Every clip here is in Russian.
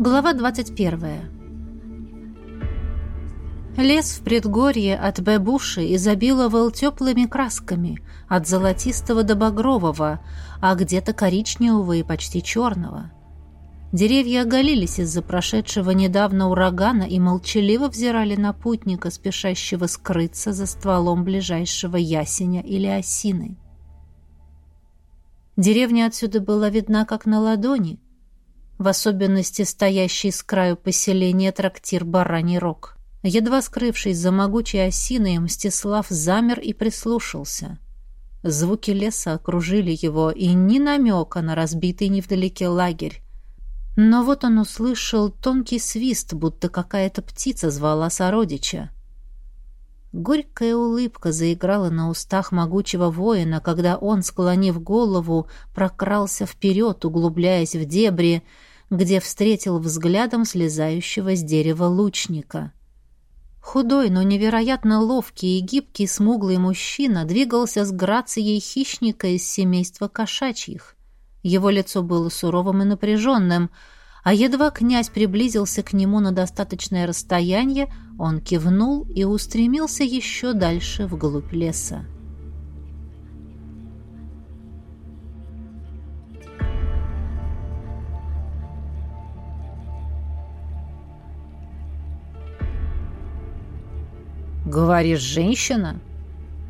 Глава 21. Лес в предгорье от Бэбуши изобиловал теплыми красками, от золотистого до багрового, а где-то коричневого и почти черного. Деревья оголились из-за прошедшего недавно урагана и молчаливо взирали на путника, спешащего скрыться за стволом ближайшего ясеня или осины. Деревня отсюда была видна как на ладони — в особенности стоящий с краю поселения трактир «Бараний рог». Едва скрывшись за могучей осиной, Мстислав замер и прислушался. Звуки леса окружили его, и ни намека на разбитый невдалеке лагерь. Но вот он услышал тонкий свист, будто какая-то птица звала сородича. Горькая улыбка заиграла на устах могучего воина, когда он, склонив голову, прокрался вперед, углубляясь в дебри, где встретил взглядом слезающего с дерева лучника. Худой, но невероятно ловкий и гибкий смуглый мужчина двигался с грацией хищника из семейства кошачьих. Его лицо было суровым и напряженным, а едва князь приблизился к нему на достаточное расстояние, он кивнул и устремился еще дальше вглубь леса. «Говоришь, женщина?»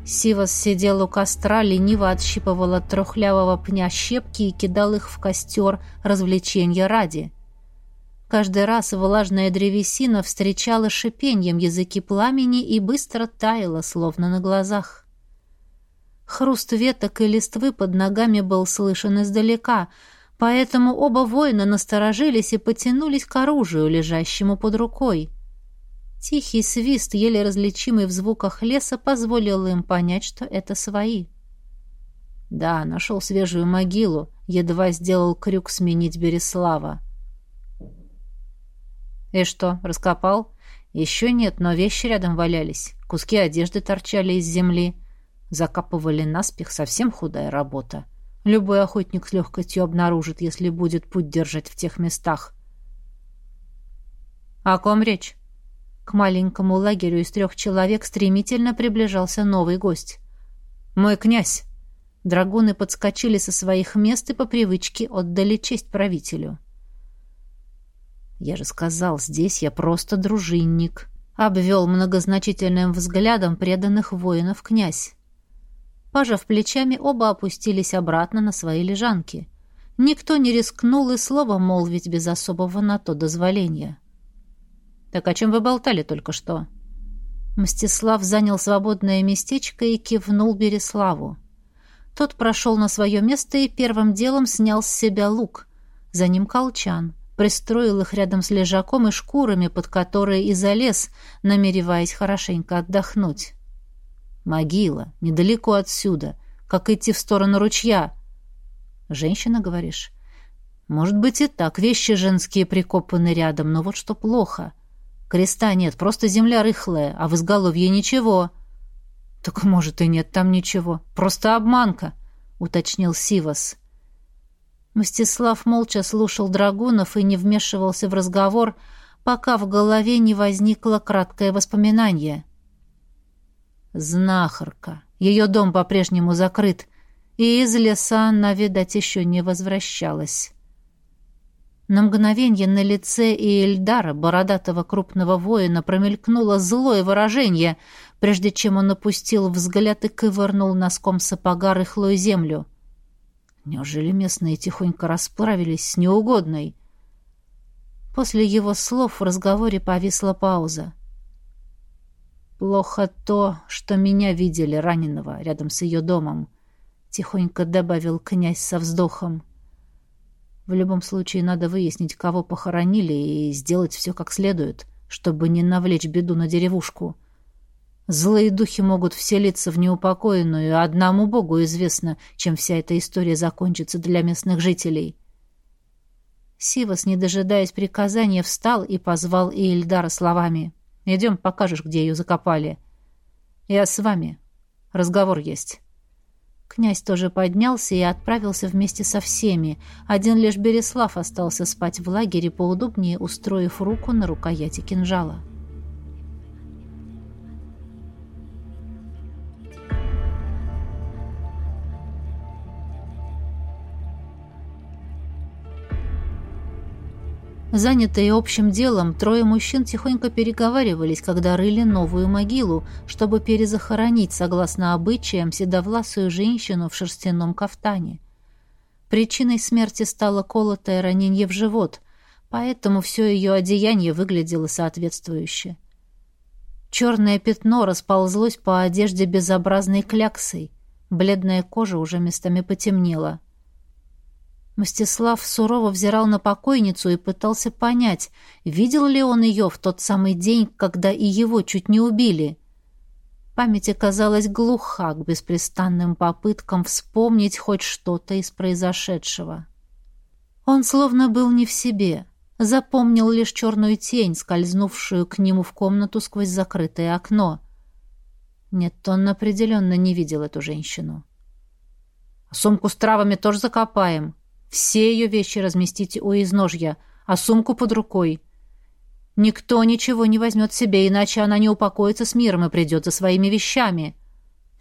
Сивас сидел у костра, лениво отщипывал от трухлявого пня щепки и кидал их в костер развлечения ради. Каждый раз влажная древесина встречала шипением языки пламени и быстро таяла, словно на глазах. Хруст веток и листвы под ногами был слышен издалека, поэтому оба воина насторожились и потянулись к оружию, лежащему под рукой. Тихий свист, еле различимый в звуках леса, позволил им понять, что это свои. Да, нашел свежую могилу, едва сделал крюк сменить Береслава. И что, раскопал? Еще нет, но вещи рядом валялись. Куски одежды торчали из земли. Закапывали наспех, совсем худая работа. Любой охотник с легкостью обнаружит, если будет путь держать в тех местах. О ком речь? К маленькому лагерю из трех человек стремительно приближался новый гость. «Мой князь!» Драгуны подскочили со своих мест и по привычке отдали честь правителю. «Я же сказал, здесь я просто дружинник», — обвел многозначительным взглядом преданных воинов князь. Пожав плечами, оба опустились обратно на свои лежанки. Никто не рискнул и слова молвить без особого на то дозволения. «Так о чем вы болтали только что?» Мстислав занял свободное местечко и кивнул Береславу. Тот прошел на свое место и первым делом снял с себя лук. За ним колчан. Пристроил их рядом с лежаком и шкурами, под которые и залез, намереваясь хорошенько отдохнуть. «Могила. Недалеко отсюда. Как идти в сторону ручья?» «Женщина, говоришь?» «Может быть и так. Вещи женские прикопаны рядом, но вот что плохо». Креста нет, просто земля рыхлая, а в изголовье ничего. Так может и нет там ничего, просто обманка, уточнил Сивас. Мстислав молча слушал драгунов и не вмешивался в разговор, пока в голове не возникло краткое воспоминание. Знахарка. Ее дом по-прежнему закрыт, и из леса она, видать, еще не возвращалась. На мгновение на лице и Эльдара, бородатого крупного воина, промелькнуло злое выражение, прежде чем он опустил взгляд и ковырнул носком сапога рыхлую землю. Неужели местные тихонько расправились с неугодной? После его слов в разговоре повисла пауза. «Плохо то, что меня видели раненого рядом с ее домом», — тихонько добавил князь со вздохом. В любом случае надо выяснить, кого похоронили, и сделать все как следует, чтобы не навлечь беду на деревушку. Злые духи могут вселиться в неупокоенную, одному Богу известно, чем вся эта история закончится для местных жителей. Сивас, не дожидаясь приказания, встал и позвал Иильдара словами. «Идем, покажешь, где ее закопали. Я с вами. Разговор есть». Князь тоже поднялся и отправился вместе со всеми. Один лишь Береслав остался спать в лагере поудобнее, устроив руку на рукояти кинжала. Занятые общим делом, трое мужчин тихонько переговаривались, когда рыли новую могилу, чтобы перезахоронить, согласно обычаям, седовласую женщину в шерстяном кафтане. Причиной смерти стало колотое ранение в живот, поэтому все ее одеяние выглядело соответствующе. Черное пятно расползлось по одежде безобразной кляксой, бледная кожа уже местами потемнела — Мстислав сурово взирал на покойницу и пытался понять, видел ли он ее в тот самый день, когда и его чуть не убили. Память оказалась глуха к беспрестанным попыткам вспомнить хоть что-то из произошедшего. Он словно был не в себе, запомнил лишь черную тень, скользнувшую к нему в комнату сквозь закрытое окно. Нет, он определенно не видел эту женщину. «Сумку с травами тоже закопаем», все ее вещи разместите у изножья, а сумку под рукой. Никто ничего не возьмет себе, иначе она не упокоится с миром и придет за своими вещами.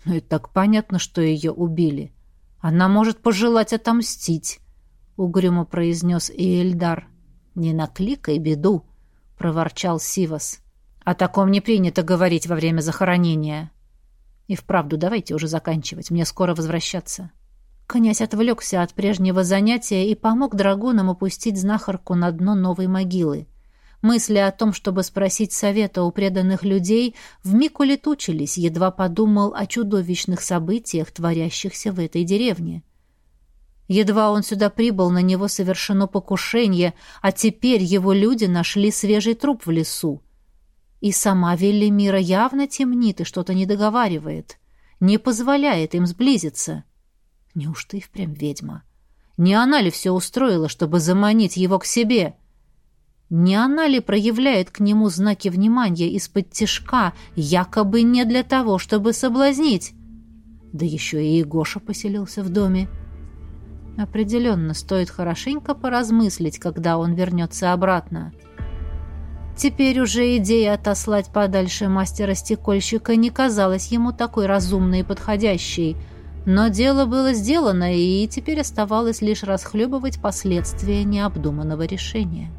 Ну и так понятно, что ее убили. Она может пожелать отомстить, — угрюмо произнес Иэльдар. «Не накликай беду», — проворчал Сивас. «О таком не принято говорить во время захоронения». «И вправду, давайте уже заканчивать, мне скоро возвращаться». Князь отвлекся от прежнего занятия и помог драгунам опустить знахарку на дно новой могилы. Мысли о том, чтобы спросить совета у преданных людей, вмиг улетучились, едва подумал о чудовищных событиях, творящихся в этой деревне. Едва он сюда прибыл, на него совершено покушение, а теперь его люди нашли свежий труп в лесу. И сама Велимира явно темнит и что-то не договаривает, не позволяет им сблизиться. Неужто и впрямь ведьма? Не она ли все устроила, чтобы заманить его к себе? Не она ли проявляет к нему знаки внимания из-под тишка, якобы не для того, чтобы соблазнить? Да еще и Егоша поселился в доме. Определенно, стоит хорошенько поразмыслить, когда он вернется обратно. Теперь уже идея отослать подальше мастера-стекольщика не казалась ему такой разумной и подходящей — но дело было сделано, и теперь оставалось лишь расхлебывать последствия необдуманного решения.